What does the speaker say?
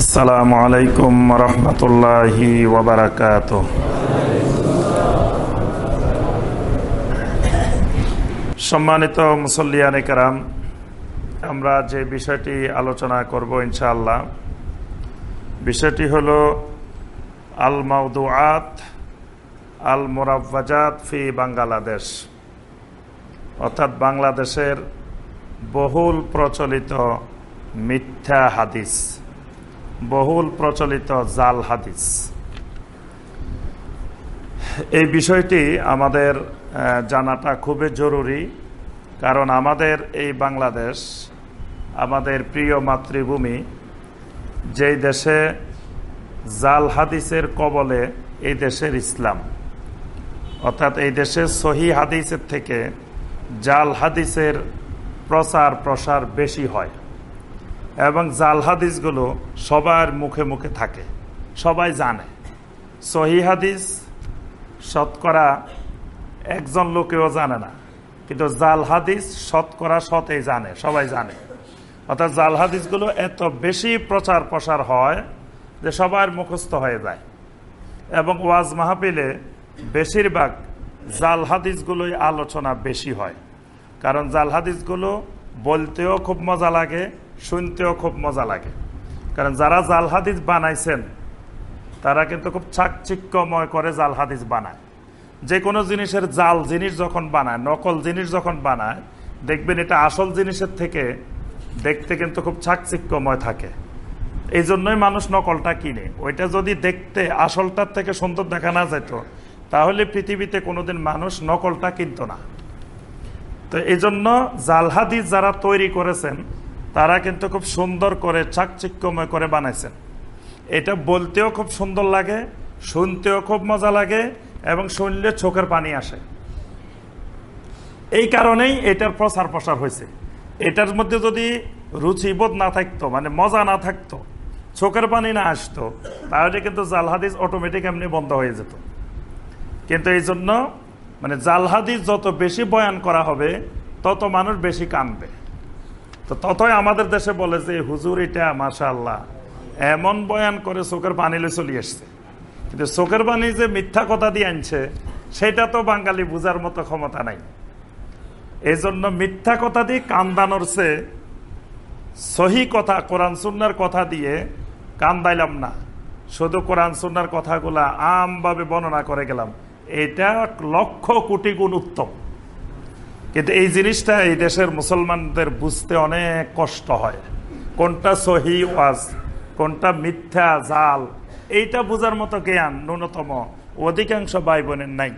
আসসালামু আলাইকুম রহমতুল্লাহি ওবরাকাত সম্মানিত মুসল্লিয়ানে কারাম, আমরা যে বিষয়টি আলোচনা করব ইনশাআল্লাহ, বিষয়টি হল আল মাউদুআত আল মোরাব্বাজাত ফি বাংলাদেশ, অর্থাৎ বাংলাদেশের বহুল প্রচলিত মিথ্যা হাদিস। বহুল প্রচলিত জাল হাদিস। এই বিষয়টি আমাদের জানাটা খুবই জরুরি, কারণ আমাদের এই বাংলাদেশ, আমাদের প্রিয় মাতৃভূমি, যেই দেশে জাল হাদিসের কবলে এই দেশের ইসলাম। অর্থাৎ এই দেশে সহি হাদিসের থেকে জাল হাদিসের প্রচার প্রসার বেশি হয়। এবং জাল হাদিসগুলো সবার মুখে মুখে থাকে। সবাই জানে। সহি হাদিস শতকরা একজন লোকেও জানে না। কিন্তু জাল হাদিস শতকরা সতেই জানে, সবাই জানে। অর্থাৎ জাল হাদিসগুলো এত বেশি প্রচার প্রসার হয় যে সবার মুখস্থ হয়ে যায়। এবং ওয়াজ মাহফিলে বেশিরভাগ জাল হাদিসগুলোই আলোচনা বেশি হয়। কারণ জাল হাদিসগুলো বলতেও খুব মজা লাগে শুনতেও খুব মজা লাগে। কারণ যারা জাল হাদিস বানাইছেন, তারা কিন্তু খুব চাকচিক্যময় করে জাল হাদিস বানায়। যে কোনো জিনিসের জাল জিনিস যখন বানায়, নকল জিনিস যখন বানায়, দেখবেন এটা আসল জিনিসের থেকে দেখতে কিন্তু খুব চাকচিক্যময় থাকে। এই জন্যই মানুষ নকলটা কিনে। ওইটা যদি দেখতে আসলটার থেকে সুন্দর দেখা না যেত, তাহলে পৃথিবীতে কোনোদিন মানুষ নকলটা কিনত না। তো এই জন্য জাল হাদিস যারা তৈরি করেছেন তারা কিন্তু খুব সুন্দর করে, চাকচিক্যময় করে বানাইছেন। এটা বলতেও খুব সুন্দর লাগে, শুনতেও খুব মজা লাগে এবং শুনলে চোখের পানি আসে। এই কারণেই এটার প্রচার প্রসার হয়েছে। এটার মধ্যে যদি রুচিবোধ না থাকতো মানে মজা না থাকতো, চোখের পানি না আসতো, তাহলে কিন্তু জাল হাদিস অটোমেটিক এমনি বন্ধ হয়ে যেত। কিন্তু এই জন্য মানে জাল হাদিস যত বেশি বয়ান করা হবে, তত মানুষ বেশি কানবে। তো ততই আমাদের দেশে বলে যে, হুজুর, এটা মাসা আল্লাহ এমন বয়ান করে চোখের পানিলে চলে আসছে। কিন্তু চোখের পানি যে মিথ্যা কথা দিয়ে আনছে, সেটা তো বাঙালি বুঝার মতো ক্ষমতা নাই। এই জন্য মিথ্যা কথা দিয়ে কান্দানোর সে সহি কথা, কোরআন সুন্নার কথা দিয়ে কান্দাইলাম না। শুধু কোরআন সুন্নার কথাগুলা আমভাবে বর্ণনা করে গেলাম। এটা লক্ষ কোটি গুণ উত্তম। কিন্তু এই জিনিসটা এই দেশের মুসলমানদের বুঝতে অনেক কষ্ট হয়। কোনটা সহি ওয়াজ, কোনটা মিথ্যা জাল, এইটা বোঝার মতো জ্ঞান ন্যূনতম। অধিকাংশ ভাই বোনের নাই।